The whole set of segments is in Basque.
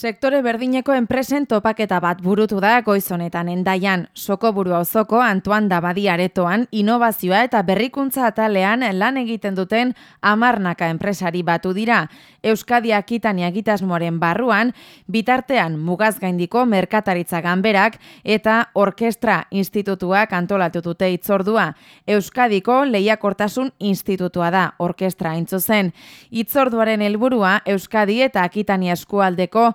Sektore berdineko enpresen topaketa bat burutu da goizonetan endaian. Soko buru auzoko Antoan Dabadi aretoan inobazioa eta berrikuntza atalean lan egiten duten amarnaka enpresari batu dira. Euskadi Akitania egitasmoaren barruan, bitartean mugaz gaindiko merkataritza ganberak eta orkestra institutuak antolatu dute itzordua. Euskadiko lehiakortasun institutua da orkestra intzuzen. Itzorduaren helburua Euskadi eta Akitania eskualdeko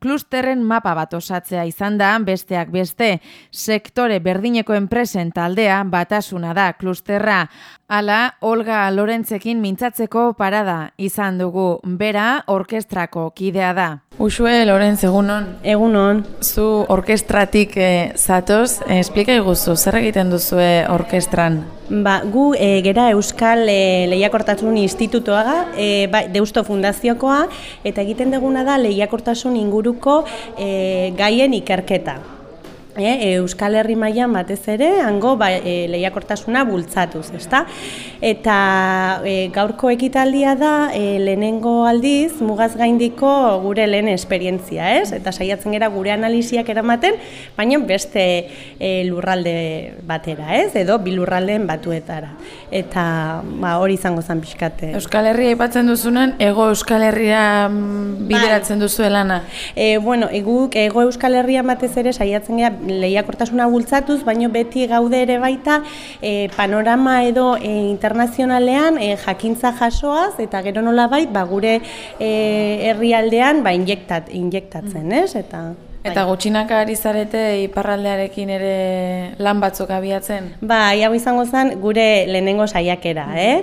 klusterren mapa bat osatzea izan da, besteak beste, sektore berdineko enpresen taldea batasuna da klusterra. Hala, Olga Lorentzekin mintzatzeko parada izan dugu, bera orkestrako kidea da. Usue, Lorentz, egunon. Egunon. Zu orkestratik eh, zatoz, eh, esplika iguzu, zer egiten duzue orkestran? Ba, gu e, gera Euskal e, Lehiakortasun Institutoaga, e, ba, Deusto Fundaziokoa, eta egiten duguna da lehiakortasun inguruko e, gaien ikerketa. E, Euskal Herri mailan batez ere, hango ba, e, lehiakortasuna bultzatuz, ezta? Eta e, gaurko ekitaldia da, e, lehenengo aldiz, mugaz gaindiko gure lehen esperientzia, ez? Eta saiatzen gera gure analiziak eramaten, baina beste e, lurralde batera, ez? Edo bi lurraldeen batuetara. Eta ba, hori izango zen pixkate. Euskal Herria aipatzen duzunen, ego Euskal Herria mm, bideratzen bai. duzu elana? E, bueno, eguk ego Euskal Herria batez ere saiatzen gera lehiakortasuna bultzatuz, baino beti gaude ere baita e, panorama edo e, internazionalean e, jakintza jasoaz eta gero nola bait, ba, gure herrialdean ba, injektat, injektatzen, mm. ez? Eta, Eta bai. gutxinaka ari zarete iparraldearekin ere lan batzuk abiatzen? Ba, hau izango zen gure lehenengo saiakera, eh?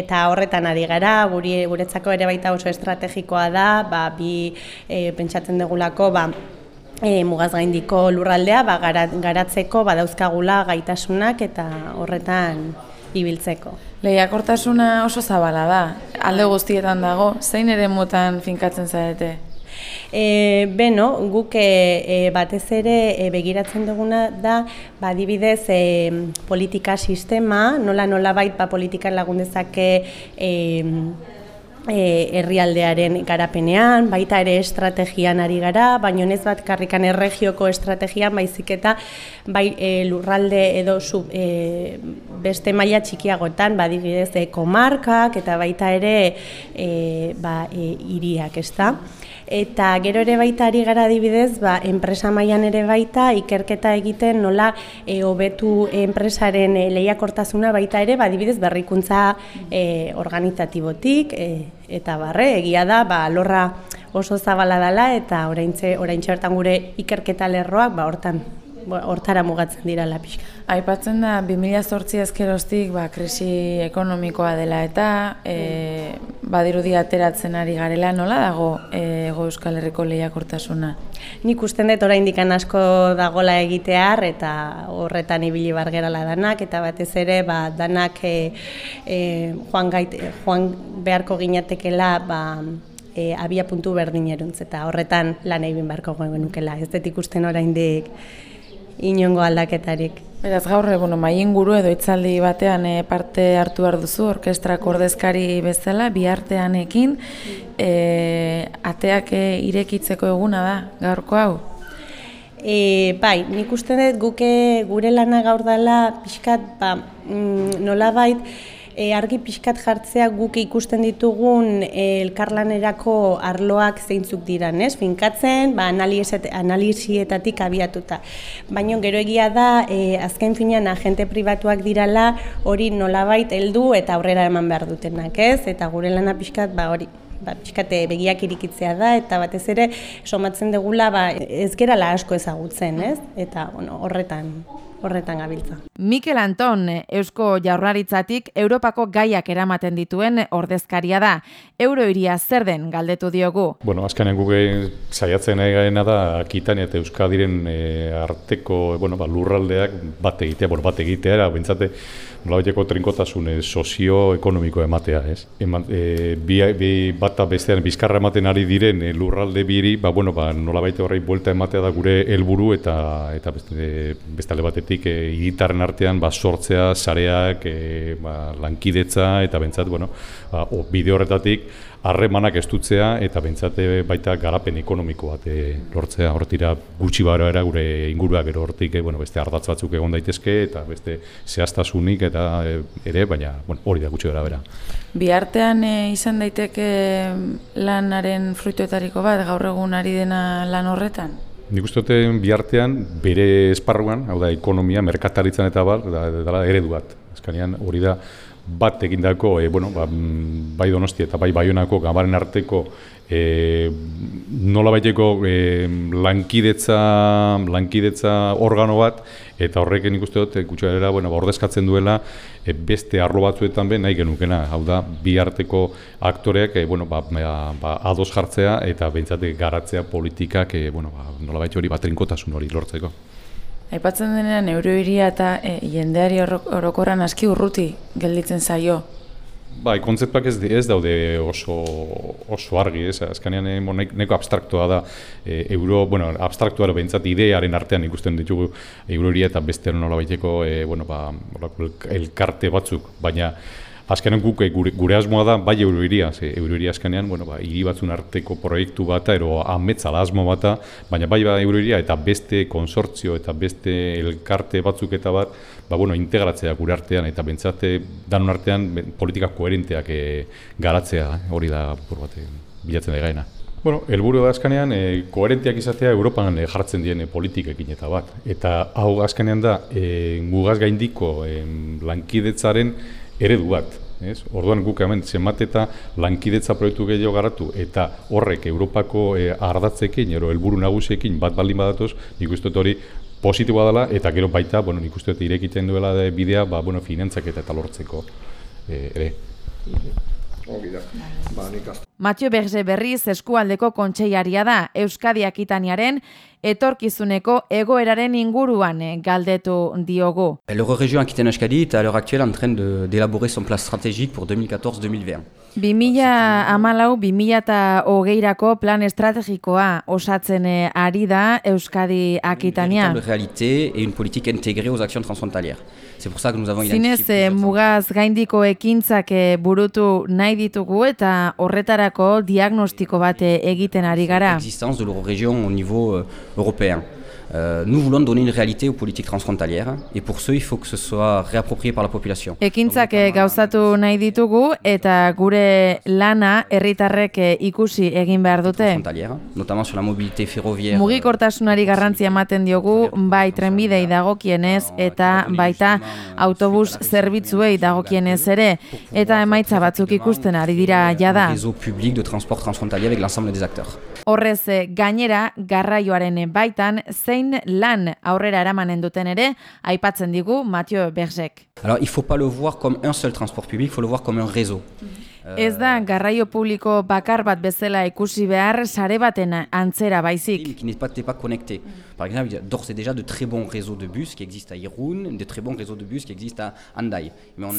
Eta horretan ari gara, guri, guretzako ere baita oso estrategikoa da, ba, bi e, pentsatzen degulako, ba, e, mugaz gaindiko lurraldea ba, garatzeko badauzkagula gaitasunak eta horretan ibiltzeko. Lehiakortasuna oso zabala da, alde guztietan dago, zein ere mutan finkatzen zarete? E, beno, guk e, batez ere e, begiratzen duguna da, ba, dibidez e, politika sistema, nola nola bait ba, politikan lagundezake e, e, herrialdearen garapenean, baita ere estrategian ari gara, baina ez bat karrikan erregioko estrategian, baizik eta bai, e, lurralde edo sub, e, beste maila txikiagotan, badibidez, komarkak eta baita ere e, ba, e, iriak, ez da? Eta gero ere baita ari gara adibidez, ba, enpresa mailan ere baita ikerketa egiten nola e, hobetu enpresaren e, lehiakortasuna baita ere, ba, adibidez berrikuntza e, organizatibotik, e, eta barre, egia da, ba, lorra oso zabala dela eta oraintze oraintze bertan gure ikerketa lerroak ba hortan hortara mugatzen dira la pixka. Aipatzen da 2008 ezkeroztik ba krisi ekonomikoa dela eta e, badirudi ateratzen ari garela nola dago Ego Euskal Herriko lehiakortasuna. Nik usten dut oraindik asko dagola egitear eta horretan ibili bar gerala danak eta batez ere ba danak e, e, Juan Gait Juan beharko ginatekela ba e, abia puntu berdin eta horretan lan egin beharko genukela. Ez dut ikusten oraindik inongo aldaketarik. Beraz gaur bueno, mai inguru edo itzaldi batean e, parte hartu behar duzu orkestrak ordezkari bezala bi arteanekin e, ateak e, irekitzeko eguna da gaurko hau. E, bai, nik uste dut guke gure lana gaur dela pixkat ba, mm, nolabait e, argi pixkat jartzea guk ikusten ditugun e, elkarlanerako arloak zeintzuk diran, ez? Finkatzen, ba, analizietatik abiatuta. Baina gero egia da, e, azken finean agente pribatuak dirala hori nolabait heldu eta aurrera eman behar dutenak, ez? Eta gure lana pixkat, ba, hori, ba, pixkate begiak irikitzea da, eta batez ere, somatzen degula, ba, ez gerala asko ezagutzen, ez? Eta, bueno, horretan, horretan gabiltza. Mikel Anton, Eusko Jaurlaritzatik Europako gaiak eramaten dituen ordezkaria da. Euroiria zer den galdetu diogu? Bueno, azkenean guge saiatzen gaena da Akitania eta Euskadiren e, arteko bueno, ba, lurraldeak bat egitea, bor, bat egitea, era, bentsate, nolabaiteko trinkotasun e, sozio-ekonomiko ematea, ez? Eman, e, bi, bi bata bestean bizkarra ematen ari diren e, lurralde biri, ba, bueno, ba, nolabait horrei buelta ematea da gure helburu eta eta beste, beste batetik hortik e, hiritarren artean ba, sortzea, sareak, e, ba, lankidetza eta bentsat, bueno, ba, o, bide horretatik harremanak estutzea eta bentsate baita garapen ekonomiko bat e, lortzea. Hortira gutxi bara era gure ingurua gero hortik, e, bueno, beste ardatz batzuk egon daitezke eta beste zehaztasunik eta e, ere, baina bueno, hori da gutxi gara bera. Bi artean e, izan daiteke lanaren fruituetariko bat gaur egun ari dena lan horretan? Nik uste dute bihartean bere esparruan, hau da ekonomia, merkataritzan eta bar, da, da, eredu bat. Ezkanean hori da bat egindako, e, bueno, ba, mm, bai donosti eta bai baionako gabaren arteko e, nola baiteko e, lankidetza, lankidetza organo bat, eta horrekin ikuste dut, gutxera, bueno, ba, ordezkatzen duela, e, beste arlo batzuetan be nahi genukena, hau da, bi arteko aktoreak, e, bueno, ba, ba, ba, ados jartzea, eta behintzate garatzea politikak, e, bueno, ba, nola hori batrinkotasun hori lortzeko. Aipatzen denean, euroiria eta e, jendeari orokorran aski urruti gelditzen zaio, Bai, kontzeptuak ez, ez daude oso, oso argi, ez, azkanean eh, neko abstraktua da, e, euro, bueno, abstraktua da behintzat idearen artean ikusten ditugu euroria eta beste nola baiteko, e, bueno, ba, elkarte batzuk, baina Azkenean guk eh, gure, gure asmoa da bai euroiria, ze euroiria azkenean, bueno, ba, hiri batzun arteko proiektu bata, ero ametzala asmo bata, baina bai ba euroiria eta beste konsortzio eta beste elkarte batzuk eta bat, ba, bueno, integratzea gure artean eta bentsate danun artean politika koherenteak e, garatzea, hori da bur bat bilatzen da gaina. Bueno, helburu da azkenean e, koherenteak izatea Europan e, jartzen dien politikekin eta bat. Eta hau azkenean da e, gugaz gaindiko e, lankidetzaren eredu bat. Ez? Orduan guk hemen zenbat eta lankidetza proiektu gehiago garatu eta horrek Europako e, ardatzekin, ero helburu nagusiekin bat baldin badatoz, nik uste hori positiboa dela eta gero baita, bueno, nik uste irekiten duela de bidea, ba, bueno, finantzak eta eta lortzeko e, ere. Ba, Matio Berze berriz eskualdeko kontseiaria da Euskadi Akitaniaren etorkizuneko egoeraren inguruan eh, galdetu diogu. L'Euroregion Aquitaine Euskadi est à l'heure actuelle en train d'élaborer son plan stratégique pour 2014-2020. 2014-2020 plan estrategikoa osatzen eh, ari da Euskadi Akitania. Une réalité et une politique intégrée aux actions transfrontalières. C'est pour ça que nous avons Zinez, eh, mugaz gaindiko ekintzak burutu nahi ditugu eta horretarako diagnostiko bat egiten ari gara. L'existence de l'Eurorégion au niveau euh, européen. Euh, nous voulons donner une réalité aux politiques transfrontalières et pour ce il faut que ce soit réapproprié par la population. Ekintzak eh, gauzatu nahi ditugu eta gure lana herritarrek eh, ikusi egin behar dute. Notamment sur la mobilité ferroviaire. Mugikortasunari garrantzia ematen diogu bai trenbidei dagokienez eta baita autobus zerbitzuei dagokienez ere eta emaitza batzuk ikusten ari dira jada. Réseau public de transport transfrontalier avec l'ensemble des acteurs. Horrez eh, gainera garraioaren baitan zein lan aurrera eramanen duten ere aipatzen digu Mathieu Berzek. Alors il faut pas le voir comme un seul transport public, il faut le voir comme un réseau. Ez da garraio publiko bakar bat bezala ikusi behar sare baten antzera baizik. Qui n'est pas, pas connecté. Par exemple, d'ores et déjà de très bons réseaux de bus qui existent à Irun, de très bons réseaux de bus qui existent à Andai.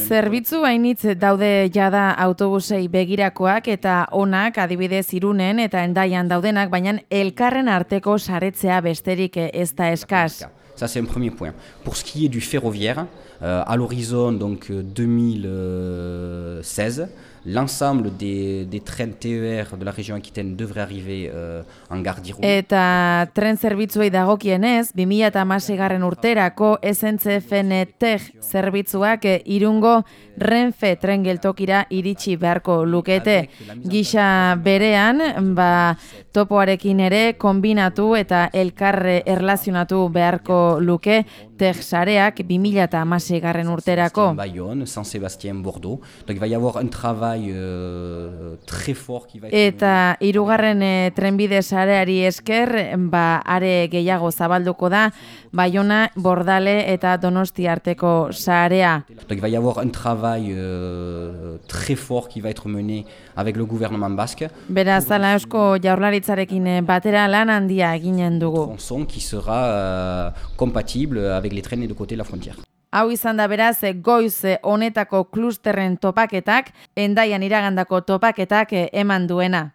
Zerbitzu hainitz daude jada autobusei begirakoak eta onak adibidez Irunen eta Endaian daudenak, baina elkarren arteko saretzea besterik ez da eskaz. Ça c'est un premier point. Pour ce qui est du ferroviaire, euh, à l'horizon donc 2016, l'ensemble des, des trains TER de la région Aquitaine devrait arriver euh, en gare d'Irun. Eta tren zerbitzuei dagokienez, 2016 garren urterako SNCFN TEG zerbitzuak irungo Renfe tren geltokira iritsi beharko lukete. Gisa berean, ba, topoarekin ere kombinatu eta elkarre erlazionatu beharko luke TEG sareak 2016 garren urterako. Bayonne, San Sebastián, Bordeaux. Donc il va y avoir un travail euh, très fort qui va être Eta hirugarren e, trenbide sareari esker, ba are gehiago zabalduko da Baiona, Bordale eta Donosti arteko sarea. Donc il va y avoir un travail euh, très fort qui va être mené avec le gouvernement basque. Beraz, ala eusko jaurlaritzarekin eh, batera lan handia eginen dugu. Tronçon qui sera euh, compatible avec les trains de côté la frontière. Hau izan da beraz goiz honetako klusterren topaketak, endaian iragandako topaketak eman duena.